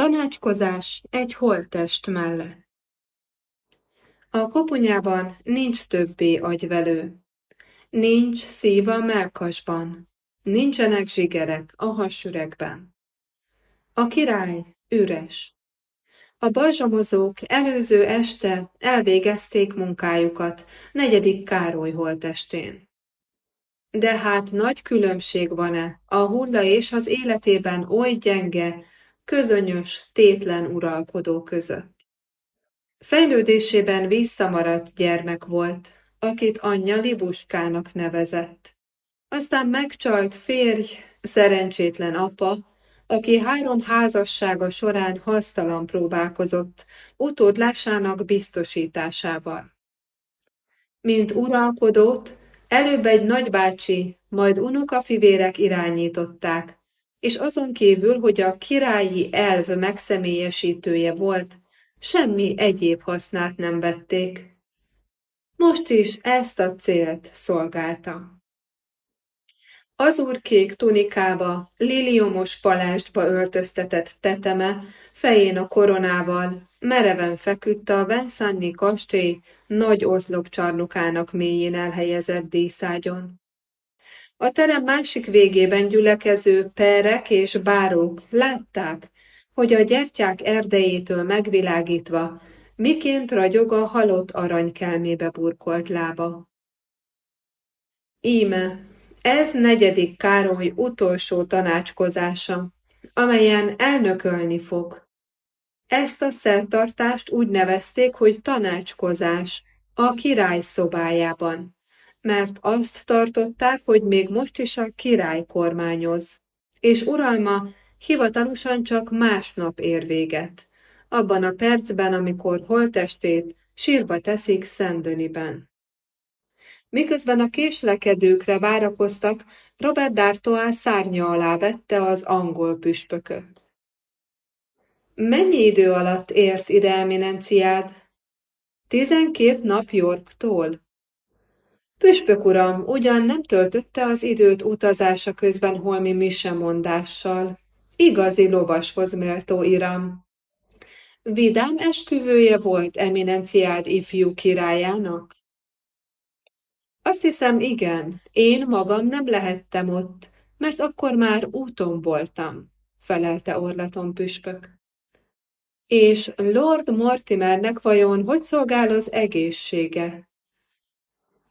Tanácskozás egy holttest mellett. A koponyában nincs többé agyvelő. Nincs szív a melkasban. Nincsenek zsigerek a hasüregben. A király üres. A balzsamozók előző este elvégezték munkájukat negyedik Károly holtestén. De hát nagy különbség van-e a hulla és az életében oly gyenge, közönyös, tétlen uralkodó között. Fejlődésében visszamaradt gyermek volt, akit anyja Libuskának nevezett. Aztán megcsalt férj, szerencsétlen apa, aki három házassága során hasztalan próbálkozott, utódlásának biztosításával. Mint uralkodót, előbb egy nagybácsi, majd unokafivérek irányították, és azon kívül, hogy a királyi elv megszemélyesítője volt, semmi egyéb hasznát nem vették. Most is ezt a célt szolgálta. Azurkék tunikába, liliomos palástba öltöztetett teteme, fején a koronával, mereven feküdt a Benszanni kastély nagy oszlopcsarnokának mélyén elhelyezett díszágyon. A terem másik végében gyülekező perek és bárók látták, hogy a gyertyák erdejétől megvilágítva, miként ragyog a halott aranykelmébe burkolt lába. Íme, ez negyedik Károly utolsó tanácskozása, amelyen elnökölni fog. Ezt a szertartást úgy nevezték, hogy tanácskozás a király szobájában mert azt tartották, hogy még most is a király kormányoz, és uralma hivatalosan csak másnap ér véget, abban a percben, amikor holtestét sírba teszik Szendöniben. Miközben a késlekedőkre várakoztak, Robert D'Artois szárnya alá vette az angol püspököt. Mennyi idő alatt ért ide eminenciád? Tizenkét nap Yorktól. Püspök uram, ugyan nem töltötte az időt utazása közben holmi misemondással. Igazi lovashoz méltó iram. Vidám esküvője volt eminenciád ifjú királyának? Azt hiszem, igen, én magam nem lehettem ott, mert akkor már úton voltam, felelte Orlaton püspök. És Lord Mortimernek vajon hogy szolgál az egészsége?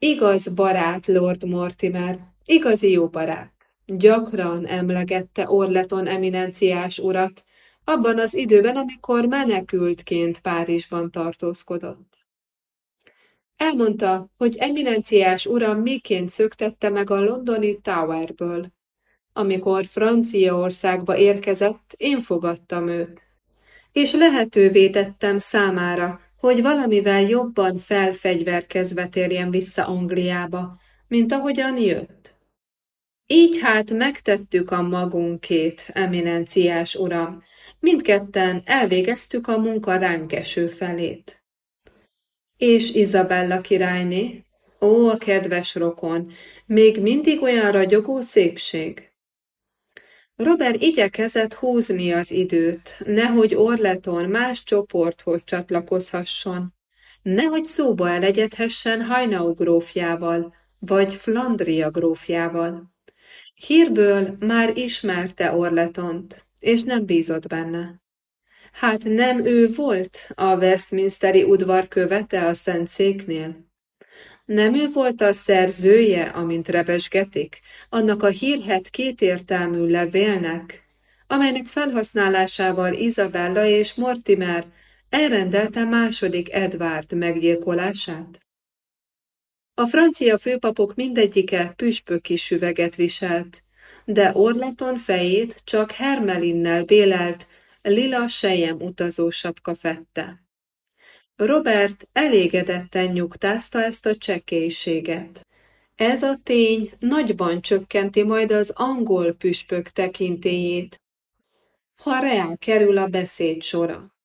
Igaz barát, Lord Mortimer, igazi jó barát. Gyakran emlegette Orleton eminenciás urat, abban az időben, amikor menekültként Párizsban tartózkodott. Elmondta, hogy eminenciás uram miként szöktette meg a londoni Towerből. Amikor Franciaországba érkezett, én fogadtam őt, és lehetővé tettem számára, hogy valamivel jobban felfegyverkezve térjen vissza Angliába, mint ahogyan jött. Így hát megtettük a magunkét, eminenciás uram, mindketten elvégeztük a munka ránk eső felét. És Izabella királyné, ó, a kedves rokon, még mindig olyan ragyogó szépség. Robert igyekezett húzni az időt, nehogy Orleton más csoporthoz csatlakozhasson, nehogy szóba elegyedhessen Hajnau grófjával, vagy Flandria grófjával. Hírből már ismerte Orletont, és nem bízott benne. Hát nem ő volt a Westminsteri udvar követe a Szent Széknél? Nem ő volt a szerzője, amint rebesgetik, annak a hírhet kétértelmű levélnek, amelynek felhasználásával Izabella és Mortimer elrendelte második Edward meggyilkolását? A francia főpapok mindegyike püspöki süveget viselt, de Orleton fejét csak Hermelinnel bélelt, lila sejem utazó sapka fette. Robert elégedetten nyugtázta ezt a csekélységet. Ez a tény nagyban csökkenti majd az angol püspök tekintélyét, ha reál kerül a beszéd sora.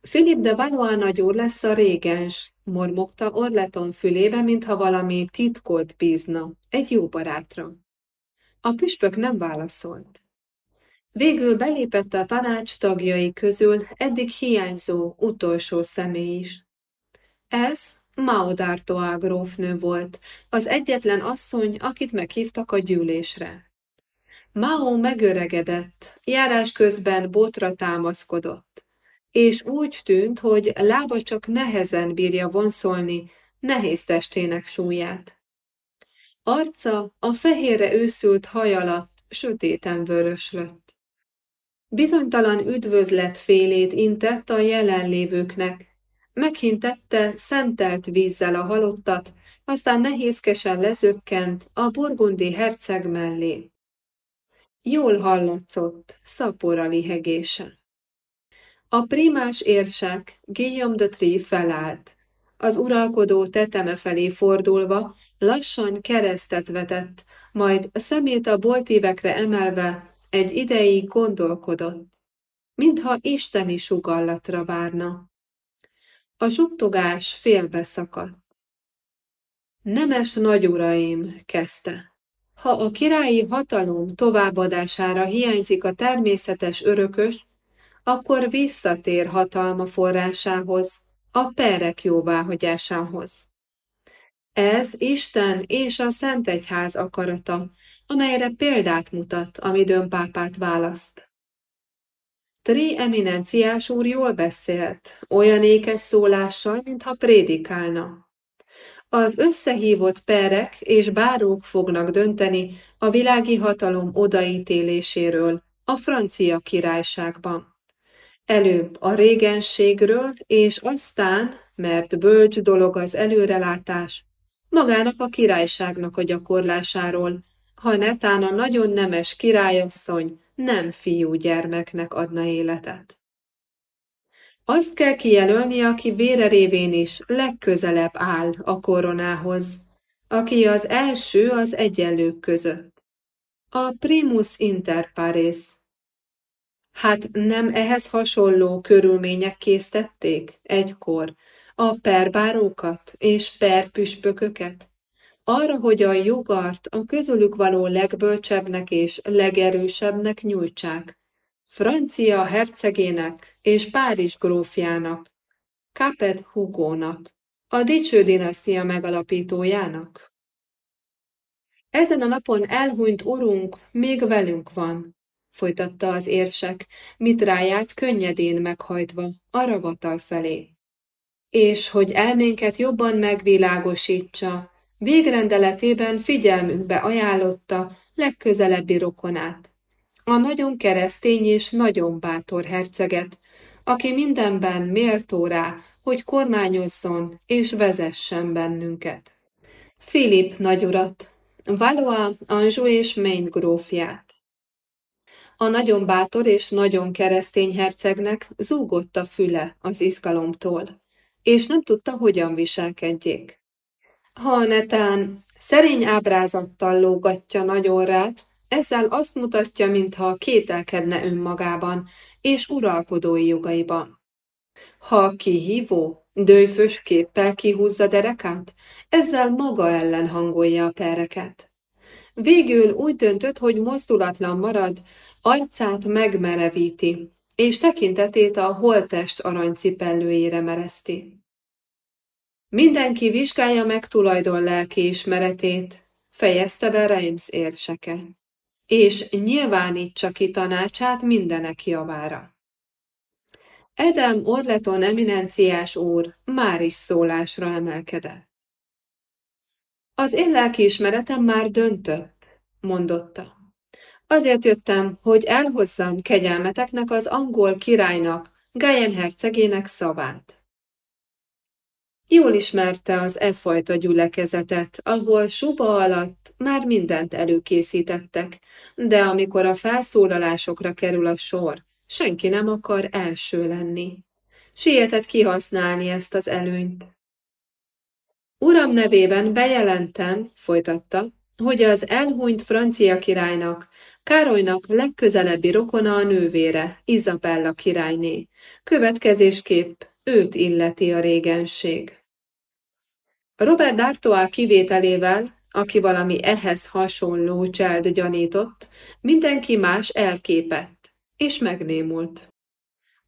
Philip de Valois nagyúr lesz a régens, mormogta Orleton fülébe, mintha valami titkot bízna, egy jó barátra. A püspök nem válaszolt. Végül belépett a tanács tagjai közül eddig hiányzó utolsó személy is. Ez Mao D'Artois grófnő volt, az egyetlen asszony, akit meghívtak a gyűlésre. Mao megöregedett, járás közben botra támaszkodott, és úgy tűnt, hogy lába csak nehezen bírja vonszolni nehéz testének súlyát. Arca a fehérre őszült haj alatt sötéten vöröslött. Bizonytalan üdvözlet félét intett a jelenlévőknek, meghintette szentelt vízzel a halottat, aztán nehézkesen lezökkent a burgundi herceg mellé. Jól hallatszott szapora lihegése. A primás érsek Guillaume de Tri felállt. Az uralkodó teteme felé fordulva lassan keresztet vetett, majd szemét a boltívekre emelve egy ideig gondolkodott, mintha isteni sugallatra várna. A suttogás félbeszakadt. Nemes nagyuraim, kezdte. Ha a királyi hatalom továbbadására hiányzik a természetes örökös, akkor visszatér hatalma forrásához, a perek jóváhagyásához. Ez Isten és a Szent Egyház akarata, amelyre példát mutat, ami dönpápát választ. Tri eminenciás úr jól beszélt, olyan ékes szólással, mintha prédikálna. Az összehívott perek és bárók fognak dönteni a világi hatalom odaítéléséről a francia királyságban. Előbb a régenségről, és aztán, mert bölcs dolog az előrelátás, magának a királyságnak a gyakorlásáról, ha netán a nagyon nemes királyasszony nem fiú gyermeknek adna életet. Azt kell kijelölni, aki vére révén is legközelebb áll a koronához, aki az első az egyenlők között. A primus inter pares. Hát nem ehhez hasonló körülmények késztették egykor a perbárókat és perpüspököket? Arra, hogy a jogart a közülük való legbölcsebbnek és legerősebbnek nyújtsák, Francia hercegének és Párizs grófjának, Capet Hugónak, a dicső dinasztia megalapítójának. Ezen a napon elhunyt urunk még velünk van, folytatta az érsek, mitráját könnyedén meghajtva a ravatal felé. És hogy elménket jobban megvilágosítsa, végrendeletében figyelmünkbe ajánlotta legközelebbi rokonát, a nagyon keresztény és nagyon bátor herceget, aki mindenben méltó rá, hogy kormányozzon és vezessen bennünket. Philip nagyurat, Valois, Anjou és Maine grófját. A nagyon bátor és nagyon keresztény hercegnek zúgott a füle az izgalomtól, és nem tudta, hogyan viselkedjék. Ha netán szerény ábrázattal lógatja nagy orrát, ezzel azt mutatja, mintha kételkedne önmagában és uralkodói jogaiban. Ha kihívó, dőfös képpel kihúzza derekát, ezzel maga ellen hangolja a pereket. Végül úgy döntött, hogy mozdulatlan marad, arcát megmerevíti, és tekintetét a holtest aranycipellőjére mereszti. Mindenki vizsgálja meg tulajdon lelki ismeretét, fejezte be Reims érseke, és nyilvánítsa ki tanácsát mindenek javára. Edem Orleton eminenciás úr már is szólásra emelkedett. Az én lelkiismeretem már döntött, mondotta. Azért jöttem, hogy elhozzam kegyelmeteknek az angol királynak, Gájen hercegének szavát. Jól ismerte az e fajta gyülekezetet, ahol suba alatt már mindent előkészítettek, de amikor a felszólalásokra kerül a sor, senki nem akar első lenni. Sietett kihasználni ezt az előnyt. Uram nevében bejelentem, folytatta, hogy az elhunyt francia királynak, Károlynak legközelebbi rokona a nővére, Izabella királyné. Következésképp őt illeti a régenség. Robert D'Artois kivételével, aki valami ehhez hasonló cseld gyanított, mindenki más elképett, és megnémult.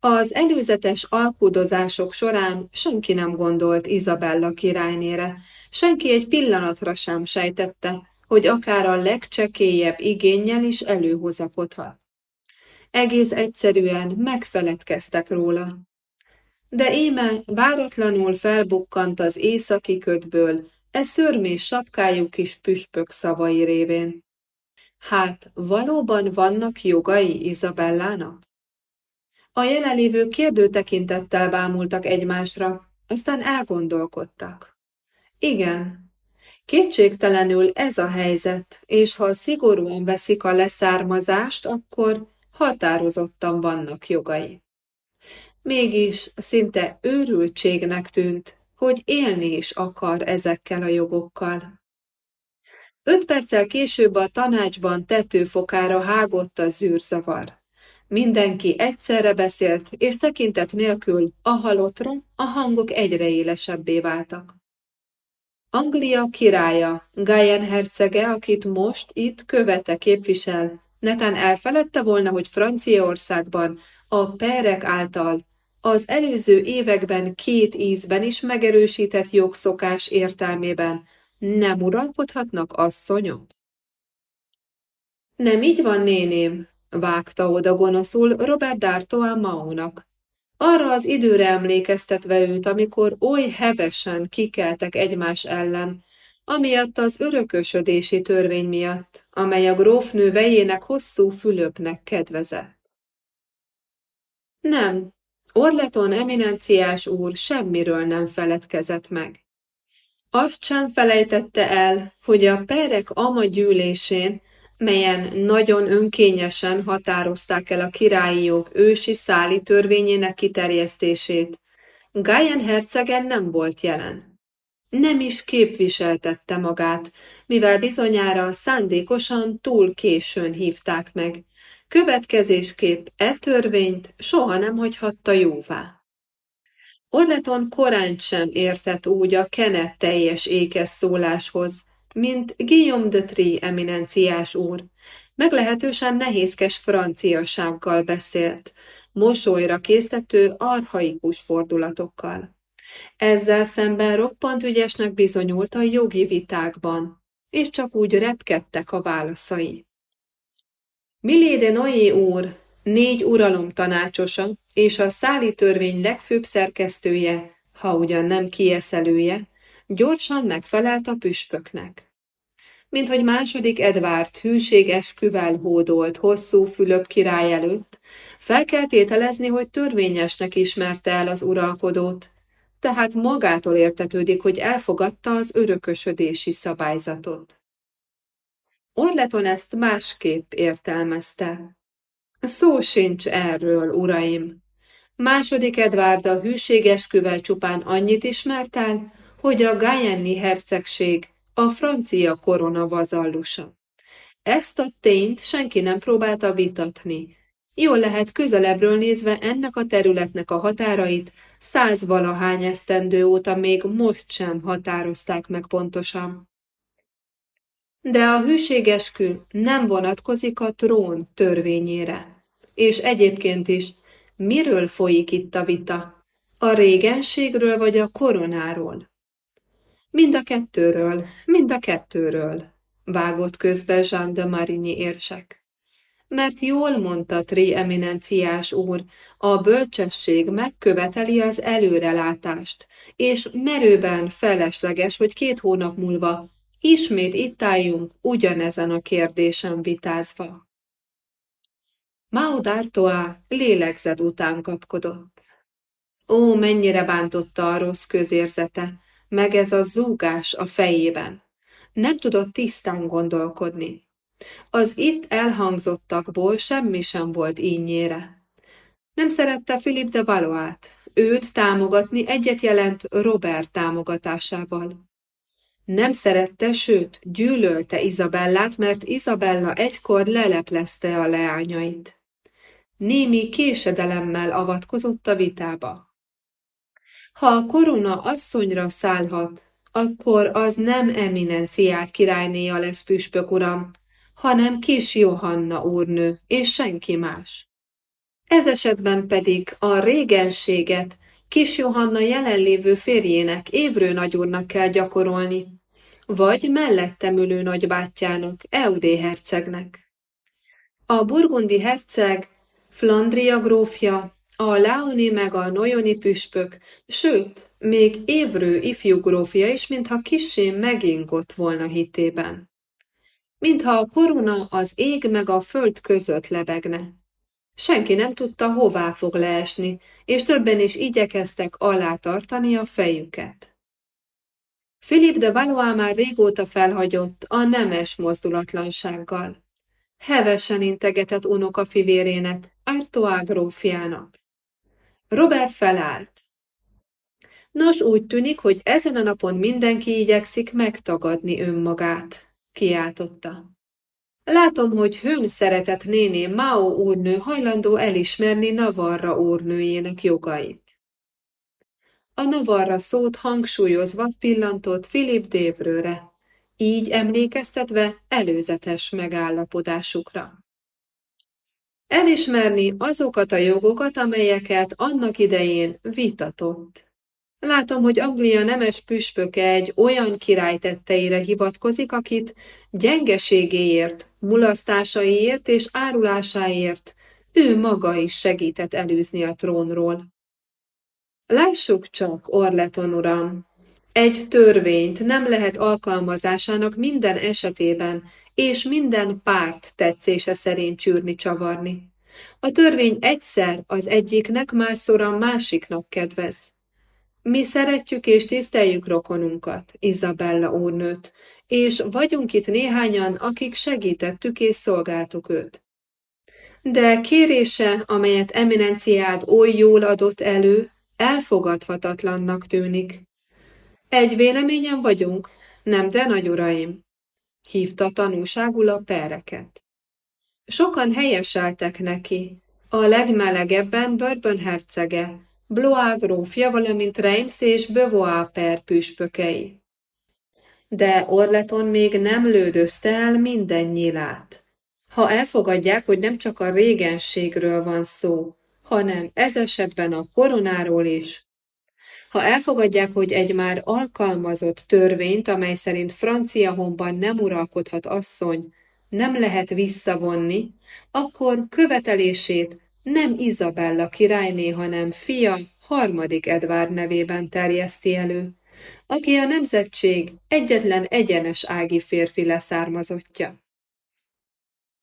Az előzetes alkudozások során senki nem gondolt Izabella királynére, senki egy pillanatra sem sejtette, hogy akár a legcsekélyebb igényel is előhozakodhat. Egész egyszerűen megfeledkeztek róla. De éme váratlanul felbukkant az északi ködből, e szörmés sapkájú kis püspök szavai révén. Hát, valóban vannak jogai Izabellának? A jelenlévők kérdő tekintettel bámultak egymásra, aztán elgondolkodtak. Igen, kétségtelenül ez a helyzet, és ha szigorúan veszik a leszármazást, akkor határozottan vannak jogai. Mégis szinte őrültségnek tűnt, hogy élni is akar ezekkel a jogokkal. Öt perccel később a tanácsban tetőfokára hágott a zűrzavar. Mindenki egyszerre beszélt, és tekintet nélkül a halottra a hangok egyre élesebbé váltak. Anglia királya, Guyen hercege, akit most itt követe képvisel, netán elfeledte volna, hogy Franciaországban a perek által az előző években két ízben is megerősített jogszokás értelmében nem uralkodhatnak asszonyok? Nem így van, néném, vágta oda gonoszul Robert D'Artois Maónak. Arra az időre emlékeztetve őt, amikor oly hevesen kikeltek egymás ellen, amiatt az örökösödési törvény miatt, amely a grófnő vejének hosszú Fülöpnek kedvezett. Nem, Orleton eminenciás úr semmiről nem feledkezett meg. Azt sem felejtette el, hogy a perek ama gyűlésén, melyen nagyon önkényesen határozták el a királyi jog ősi száli törvényének kiterjesztését, Gájen hercegen nem volt jelen. Nem is képviseltette magát, mivel bizonyára szándékosan túl későn hívták meg, Következésképp e törvényt soha nem hagyhatta jóvá. Orleton korán sem értett úgy a kenet teljes ékes szóláshoz, mint Guillaume de Tri eminenciás úr. Meglehetősen nehézkes franciasággal beszélt, mosolyra késztető arhaikus fordulatokkal. Ezzel szemben roppant ügyesnek bizonyult a jogi vitákban, és csak úgy repkedtek a válaszai. Miléde Noé úr, négy uralom tanácsosa és a száli törvény legfőbb szerkesztője, ha ugyan nem kieszelője, gyorsan megfelelt a püspöknek. Mint hogy második Edvárd hűséges küvel hódolt hosszú Fülöp király előtt, fel kell tételezni, hogy törvényesnek ismerte el az uralkodót, tehát magától értetődik, hogy elfogadta az örökösödési szabályzatot. Orleton ezt másképp értelmezte. Szó sincs erről, uraim. Második Edvárd a hűségesküvel csupán annyit ismert el, hogy a Gajenni hercegség a francia korona vazallusa. Ezt a tényt senki nem próbálta vitatni. Jól lehet közelebbről nézve ennek a területnek a határait száz valahány esztendő óta még most sem határozták meg pontosan. De a hűségeskü nem vonatkozik a trón törvényére. És egyébként is, miről folyik itt a vita? A régenségről vagy a koronáról? Mind a kettőről, mind a kettőről, vágott közbe Jean de Marigny érsek. Mert jól mondta Tri eminenciás úr, a bölcsesség megköveteli az előrelátást, és merőben felesleges, hogy két hónap múlva Ismét itt álljunk ugyanezen a kérdésen vitázva. Mao d'Artois lélegzed után kapkodott. Ó, mennyire bántotta a rossz közérzete, meg ez a zúgás a fejében. Nem tudott tisztán gondolkodni. Az itt elhangzottakból semmi sem volt ínyére. Nem szerette Philip de Valois-t, őt támogatni egyet jelent Robert támogatásával. Nem szerette, sőt, gyűlölte Izabellát, mert Izabella egykor leleplezte a leányait. Némi késedelemmel avatkozott a vitába. Ha a korona asszonyra szállhat, akkor az nem eminenciát királynéja lesz püspök uram, hanem kis Johanna úrnő, és senki más. Ez esetben pedig a régenséget kis Johanna jelenlévő férjének, Évrő nagyúrnak kell gyakorolni, vagy mellettem ülő nagybátyjának, Eudé hercegnek. A burgundi herceg, Flandria grófja, a Laoni meg a Noyoni püspök, sőt, még Évrő ifjú grófja is, mintha kissé megingott volna hitében. Mintha a korona az ég meg a föld között lebegne. Senki nem tudta, hová fog leesni, és többen is igyekeztek alá tartani a fejüket. Philip de Valois már régóta felhagyott a nemes mozdulatlansággal. Hevesen integetett unoka fivérének, Artois grófjának. Robert felállt. Nos, úgy tűnik, hogy ezen a napon mindenki igyekszik megtagadni önmagát, kiáltotta. Látom, hogy hőn szeretett néné Mao úrnő hajlandó elismerni Navarra úrnőjének jogait. A Navarra szót hangsúlyozva pillantott Philip Dévrőre, így emlékeztetve előzetes megállapodásukra. Elismerni azokat a jogokat, amelyeket annak idején vitatott. Látom, hogy Anglia nemes püspöke egy olyan király tetteire hivatkozik, akit gyengeségéért, mulasztásaiért és árulásáért ő maga is segített előzni a trónról. Lássuk csak, Orleton uram, egy törvényt nem lehet alkalmazásának minden esetében és minden párt tetszése szerint csűrni csavarni. A törvény egyszer az egyiknek, másszor a másiknak kedvez. Mi szeretjük és tiszteljük rokonunkat, Izabella úrnőt, és vagyunk itt néhányan, akik segítettük és szolgáltuk őt. De kérése, amelyet eminenciád oly jól adott elő, elfogadhatatlannak tűnik. Egy véleményen vagyunk, nem de, nagy uraim? Hívta tanúságul a pereket. Sokan helyeseltek neki, a legmelegebben Bourbon hercege, Blois grófja, valamint Reims és Beauvoir per püspökei. De Orleton még nem lődözte el minden nyilát. Ha elfogadják, hogy nem csak a régenségről van szó, hanem ez esetben a koronáról is, ha elfogadják, hogy egy már alkalmazott törvényt, amely szerint francia honban nem uralkodhat asszony, nem lehet visszavonni, akkor követelését nem Izabella királyné, hanem fia, harmadik Edvár nevében terjeszti elő, aki a nemzetség egyetlen egyenes ági férfi leszármazottja.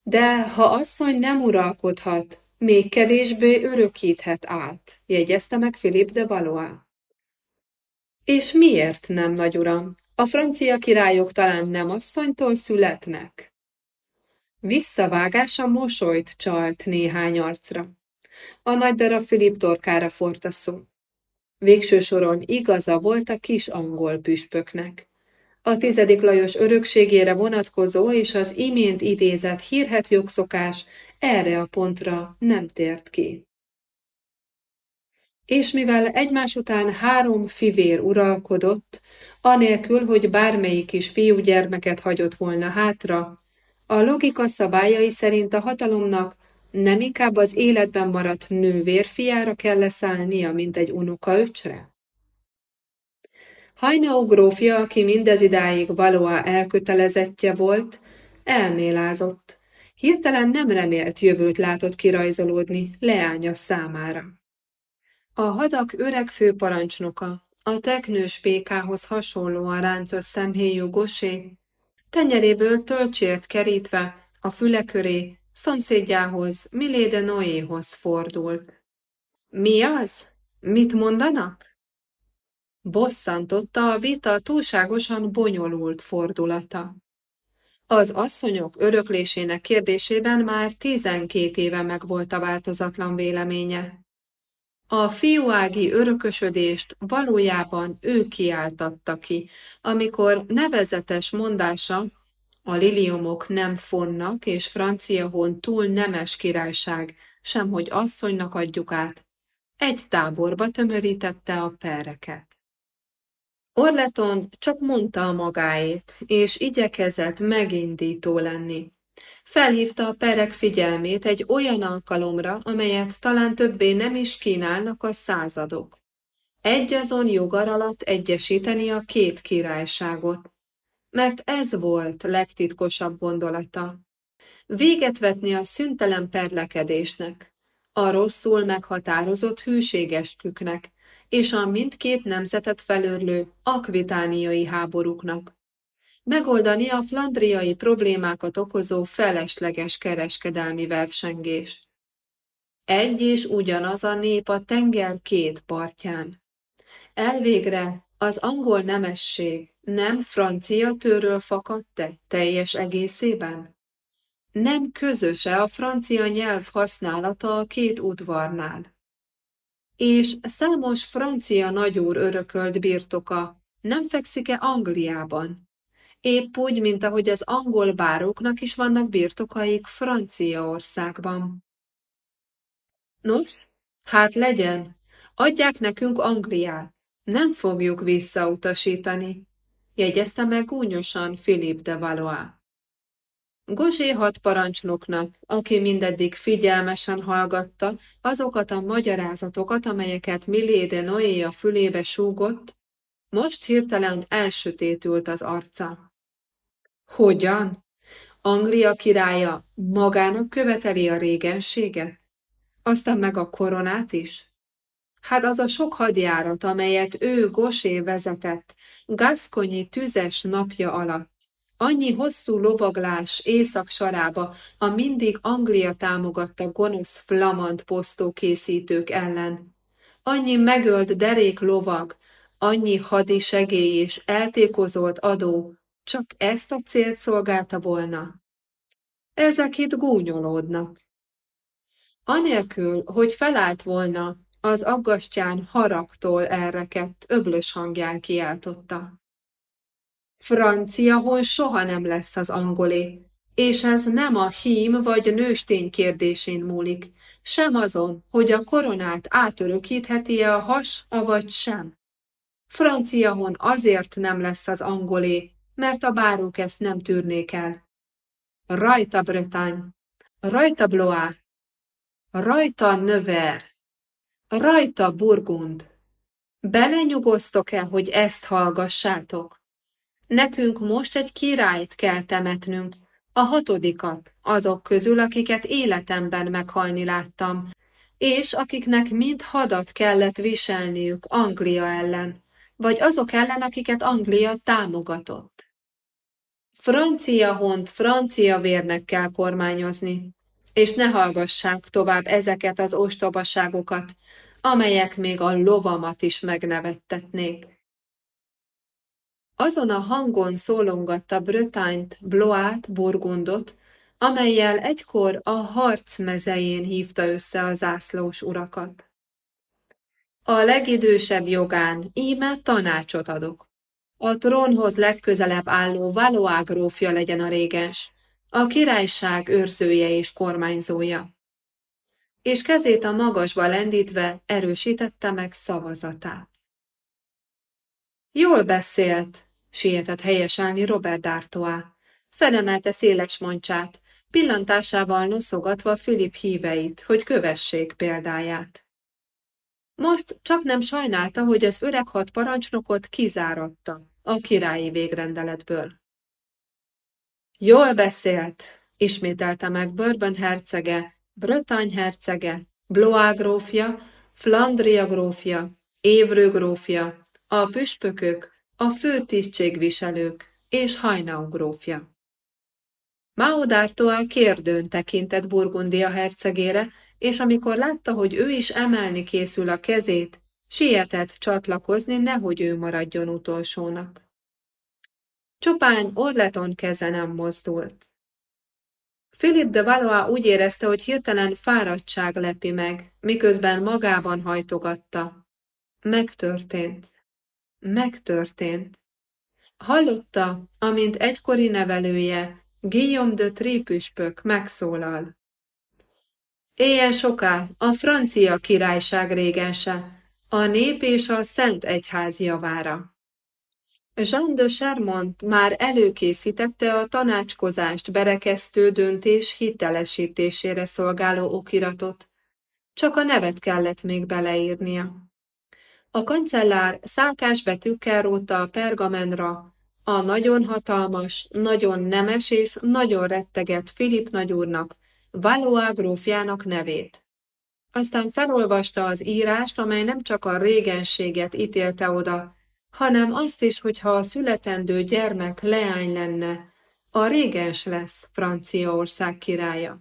De ha asszony nem uralkodhat, még kevésbé örökíthet át, jegyezte meg Philip de Valois. És miért nem, nagy uram? A francia királyok talán nem asszonytól születnek? Visszavágása mosolyt csalt néhány arcra. A nagy darab Filip torkára fort a szó. Végső soron igaza volt a kis angol püspöknek. A tizedik Lajos örökségére vonatkozó és az imént idézett hírhet jogszokás erre a pontra nem tért ki. És mivel egymás után három fivér uralkodott, anélkül, hogy bármelyik is fiúgyermeket hagyott volna hátra, a logika szabályai szerint a hatalomnak nem inkább az életben maradt nő vérfiára kell leszállnia, mint egy unoka öcsre? Hajnau grófja, aki mindez idáig valóá elkötelezettje volt, elmélázott. Hirtelen nem remélt jövőt látott kirajzolódni leánya számára. A hadak öreg főparancsnoka, a teknős pékához hasonlóan ráncos szemhéjú gosé, tenyeréből tölcsért kerítve, a füle Szomszédjához, Miléde Noéhoz fordult. Mi az? Mit mondanak? Bosszantotta a vita túlságosan bonyolult fordulata. Az asszonyok öröklésének kérdésében már tizenkét éve megvolt a változatlan véleménye. A fiúági örökösödést valójában ő kiáltatta ki, amikor nevezetes mondása a liliomok nem fonnak, és francia hon túl nemes királyság, semhogy asszonynak adjuk át. Egy táborba tömörítette a pereket. Orleton csak mondta a magáét, és igyekezett megindító lenni. Felhívta a perek figyelmét egy olyan alkalomra, amelyet talán többé nem is kínálnak a századok. Egy azon jogar alatt egyesíteni a két királyságot, mert ez volt legtitkosabb gondolata. Véget vetni a szüntelen perlekedésnek, a rosszul meghatározott hűségesküknek és a mindkét nemzetet felörlő akvitániai háborúknak. Megoldani a flandriai problémákat okozó felesleges kereskedelmi versengés. Egy és ugyanaz a nép a tenger két partján. Elvégre az angol nemesség nem francia tőről fakadt-e teljes egészében? Nem közöse a francia nyelv használata a két udvarnál? És számos francia nagyúr örökölt birtoka nem fekszik-e Angliában? Épp úgy, mint ahogy az angol bároknak is vannak birtokaik Franciaországban. Nos, hát legyen, adják nekünk Angliát, nem fogjuk visszautasítani, jegyezte meg gúnyosan Philippe de Valois. Gosé hat parancsnoknak, aki mindeddig figyelmesen hallgatta azokat a magyarázatokat, amelyeket Milé Noé a fülébe súgott, most hirtelen elsötétült az arca. Hogyan? Anglia királya magának követeli a régenséget? Aztán meg a koronát is? Hát az a sok hadjárat, amelyet ő Gosé vezetett, Gaszkonyi tüzes napja alatt, annyi hosszú lovaglás észak sarába, a mindig Anglia támogatta gonosz flamand posztókészítők ellen, annyi megölt derék lovag, annyi hadisegély és eltékozolt adó, csak ezt a célt szolgálta volna. Ezek itt gúnyolódnak. Anélkül, hogy felállt volna, az aggastyán haragtól elrekedt, öblös hangján kiáltotta. Francia hol soha nem lesz az angolé, és ez nem a hím vagy nőstény kérdésén múlik, sem azon, hogy a koronát átörökítheti-e a has, avagy sem. Francia hon azért nem lesz az angolé, mert a bárók ezt nem tűrnék el. Rajta Bretagne, rajta Blois, rajta Növer, rajta Burgund. Belenyugosztok el, hogy ezt hallgassátok? Nekünk most egy királyt kell temetnünk, a hatodikat, azok közül, akiket életemben meghalni láttam, és akiknek mind hadat kellett viselniük Anglia ellen, vagy azok ellen, akiket Anglia támogatott. Francia hont francia vérnek kell kormányozni, és ne hallgassák tovább ezeket az ostobaságokat, amelyek még a lovamat is megnevettetnék. Azon a hangon szólongatta Brötányt, Bloát, Burgundot, amelyel egykor a harc mezején hívta össze a zászlós urakat. A legidősebb jogán íme tanácsot adok. A trónhoz legközelebb álló Valois grófja legyen a régens, a királyság őrzője és kormányzója. És kezét a magasba lendítve erősítette meg szavazatát. Jól beszélt, sietett helyeselni Robert D'Artois. Felemelte széles mancsát, pillantásával noszogatva Filip híveit, hogy kövessék példáját. Most csak nem sajnálta, hogy az öreg hat parancsnokot kizáratta a királyi végrendeletből. Jól beszélt, ismételte meg Bourbon hercege, Bretagne hercege, Blois grófja, Flandria grófja, Évrő grófja, a püspökök, a fő tisztségviselők és Hajnau grófja. Mao d'Artois kérdőn tekintett Burgundia hercegére, és amikor látta, hogy ő is emelni készül a kezét, sietett csatlakozni, nehogy ő maradjon utolsónak. Csopán Orleton keze nem mozdult. Philip de Valois úgy érezte, hogy hirtelen fáradtság lepi meg, miközben magában hajtogatta. Megtörtént. Megtörtént. Hallotta, amint egykori nevelője, Guillaume de Tripüspök megszólal. Éjjel soká a francia királyság régense, a nép és a szent egyház javára. Jean de Charmont már előkészítette a tanácskozást berekesztő döntés hitelesítésére szolgáló okiratot, csak a nevet kellett még beleírnia. A kancellár szálkás betűkkel rótta a pergamenra a nagyon hatalmas, nagyon nemes és nagyon retteget Filip nagyúrnak, Valois grófjának nevét. Aztán felolvasta az írást, amely nem csak a régenséget ítélte oda, hanem azt is, hogyha a születendő gyermek leány lenne, a régens lesz Franciaország királya.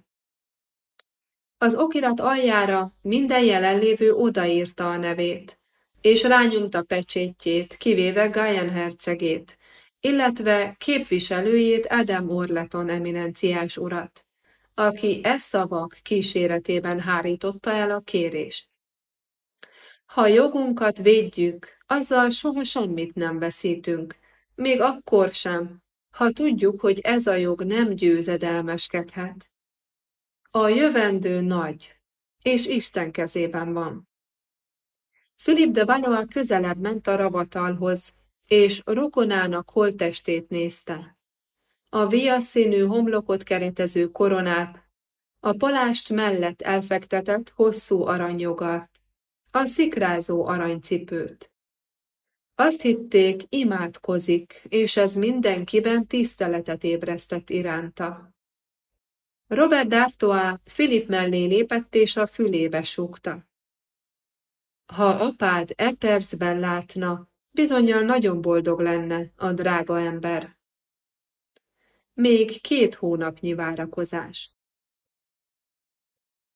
Az okirat aljára minden jelenlévő odaírta a nevét, és rányomta pecsétjét, kivéve Gajen hercegét, illetve képviselőjét Adam Orleton eminenciás urat, aki e szavak kíséretében hárította el a kérést. Ha jogunkat védjük, azzal soha semmit nem veszítünk, még akkor sem, ha tudjuk, hogy ez a jog nem győzedelmeskedhet. A jövendő nagy, és Isten kezében van. Philip de Valois közelebb ment a ravatalhoz, és rokonának holtestét nézte. A viaszszínű homlokot keretező koronát, a palást mellett elfektetett hosszú aranyjogart, a szikrázó aranycipőt. Azt hitték, imádkozik, és ez mindenkiben tiszteletet ébresztett iránta. Robert d'Artois Philip mellé lépett, és a fülébe súgta. Ha apád e percben látna, bizonyal nagyon boldog lenne a drága ember. Még két hónapnyi várakozás.